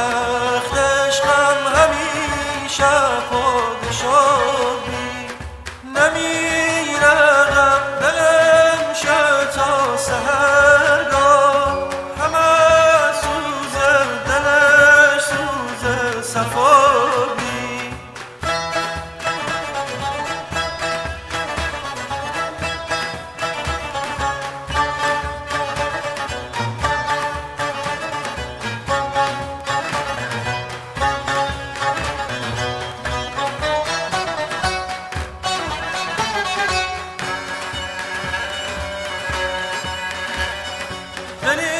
وقت عشقم همیشه پادشاه. Beni